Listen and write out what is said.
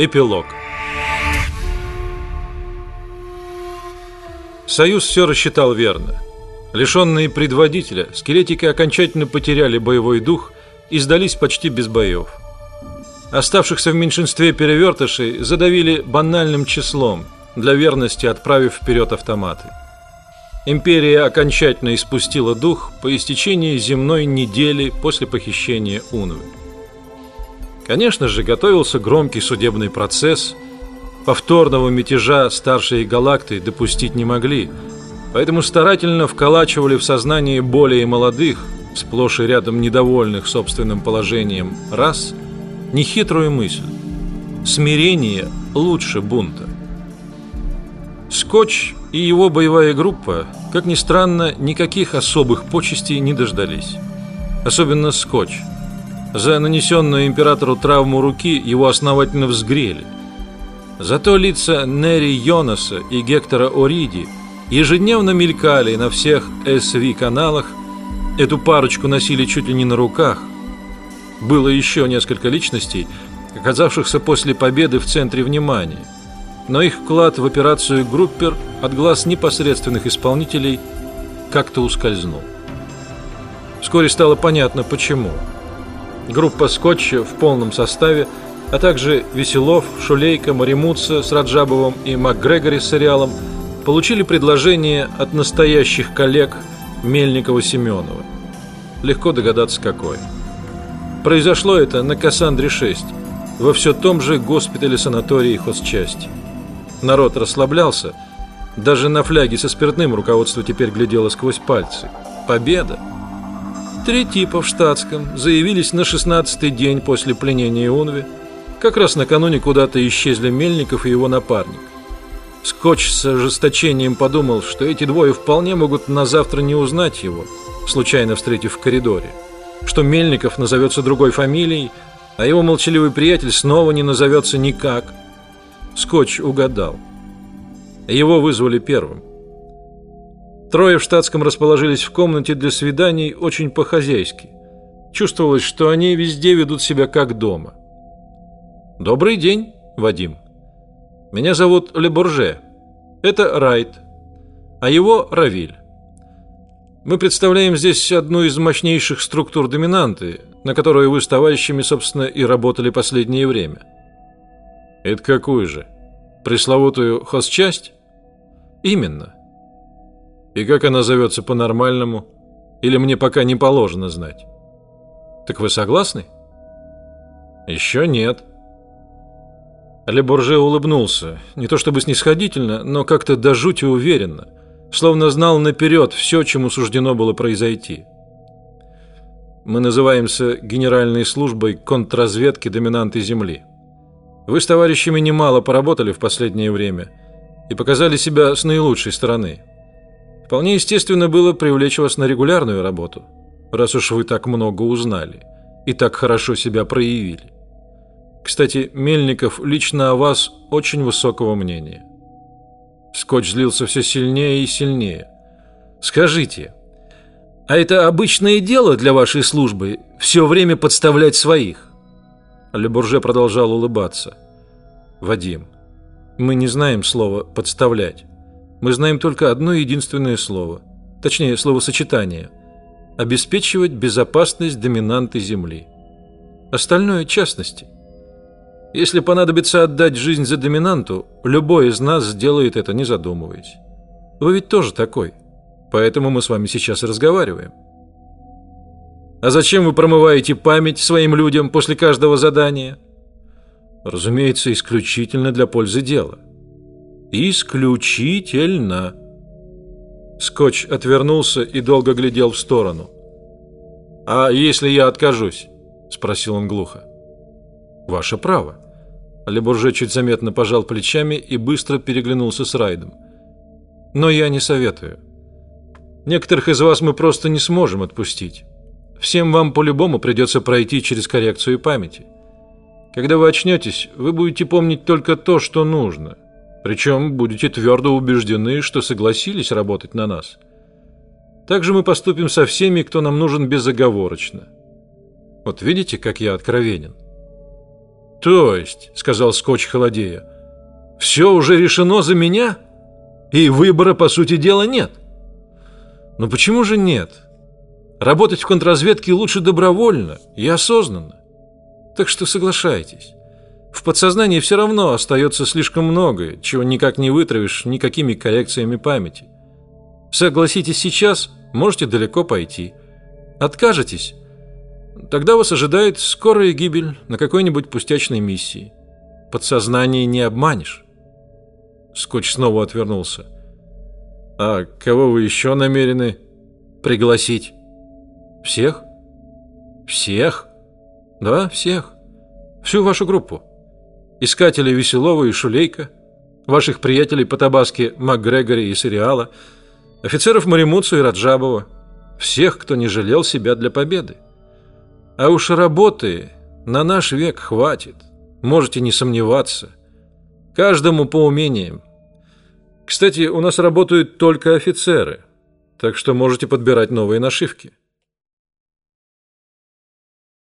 Эпилог Союз все рассчитал верно. Лишенные предводителя, скелетики окончательно потеряли боевой дух и сдались почти без боев. Оставшихся в меньшинстве перевертышей задавили банальным числом, для верности отправив вперед автоматы. Империя окончательно испустила дух по истечении земной недели после похищения Унвы. Конечно же, готовился громкий судебный процесс. Повторного мятежа старшие галакты допустить не могли, поэтому старательно вколачивали в сознание более молодых, сплошь и рядом недовольных собственным положением рас, нехитрую мысль: смирение лучше бунта. Скотч и его боевая группа, как ни странно, никаких особых почестей не дождались. Особенно Скотч. За нанесенную императору травму руки его основательно взгрели. Зато лица Нери Йонаса и Гектора Ориди ежедневно мелькали на всех СВ каналах. Эту парочку носили чуть ли не на руках. Было еще несколько личностей, оказавшихся после победы в центре внимания но их вклад в операцию Группер от глаз непосредственных исполнителей как-то ускользнул. Вскоре стало понятно почему. Группа Скотча в полном составе, а также Веселов, Шулейка, Маримутса с Раджабовым и МакГрегори с сериалом получили предложение от настоящих коллег Мельникова-Семенова. Легко догадаться какое. Произошло это на Кассандре-6, во все том же госпитале-санатории хозчасти. Народ расслаблялся. Даже на фляге со спиртным руководство теперь глядело сквозь пальцы. Победа! Три типа в штатском заявились на шестнадцатый день после пленения Унви. Как раз накануне куда-то исчезли Мельников и его напарник. Скотч с ожесточением подумал, что эти двое вполне могут на завтра не узнать его, случайно встретив в коридоре. Что Мельников назовется другой фамилией, а его молчаливый приятель снова не назовется никак – Скотч угадал. Его вызвали первым. Трое в штатском расположились в комнате для свиданий очень по-хозяйски. Чувствовалось, что они везде ведут себя как дома. Добрый день, Вадим. Меня зовут Лебурже. Это Райт, а его Равиль. Мы представляем здесь одну из мощнейших структур доминанты, на которой вы с товарищами, собственно, и работали последнее время. Это какую же? Пресловутую хозчасть? Именно. И как она зовется по-нормальному? Или мне пока не положено знать? Так вы согласны? Еще нет. Лебурже улыбнулся, не то чтобы снисходительно, но как-то до жути уверенно, словно знал наперед все, чему суждено было произойти. Мы называемся Генеральной службой контрразведки доминанты Земли. Вы с товарищами немало поработали в последнее время и показали себя с наилучшей стороны. Вполне естественно было привлечь вас на регулярную работу, раз уж вы так много узнали и так хорошо себя проявили. Кстати, Мельников лично о вас очень высокого мнения. Скотч злился все сильнее и сильнее. Скажите, а это обычное дело для вашей службы все время подставлять своих? Лебурже продолжал улыбаться. Вадим, мы не знаем слова подставлять. Мы знаем только одно единственное слово, точнее словосочетание: обеспечивать безопасность доминанты Земли. Остальное частности. Если понадобится отдать жизнь за доминанту, любой из нас сделает это, не задумываясь. Вы ведь тоже такой, поэтому мы с вами сейчас разговариваем. А зачем вы промываете память своим людям после каждого задания? Разумеется, исключительно для пользы дела. Исключительно. Скотч отвернулся и долго глядел в сторону. А если я откажусь? спросил он глухо. Ваше право. Лебурже чуть заметно пожал плечами и быстро переглянулся с Райдом. Но я не советую. Некоторых из вас мы просто не сможем отпустить. Всем вам по-любому придется пройти через коррекцию памяти. Когда вы очнетесь, вы будете помнить только то, что нужно. Причем будете твердо убеждены, что согласились работать на нас. Также мы поступим со всеми, кто нам нужен безоговорочно. Вот видите, как я откровенен. То есть, сказал Скотч холодея, все уже решено за меня, и выбора по сути дела нет. Но почему же нет? Работать в контрразведке лучше добровольно и осознанно. Так что соглашайтесь. В подсознании все равно остается слишком многое, чего никак не вытравишь никакими коррекциями памяти. Согласитесь сейчас, можете далеко пойти. Откажетесь, тогда вас ожидает скорая гибель на какой-нибудь пустячной миссии. Подсознание не обманешь. Скотч снова отвернулся. А кого вы еще намерены пригласить? Всех? Всех? Да, всех. Всю вашу группу. Искатели Веселова и Шулейка, ваших приятелей по Табаске МакГрегори и Сериала, офицеров Маримуцу и Раджабова, всех, кто не жалел себя для победы. А уж работы на наш век хватит, можете не сомневаться. Каждому по умениям. Кстати, у нас работают только офицеры, так что можете подбирать новые нашивки.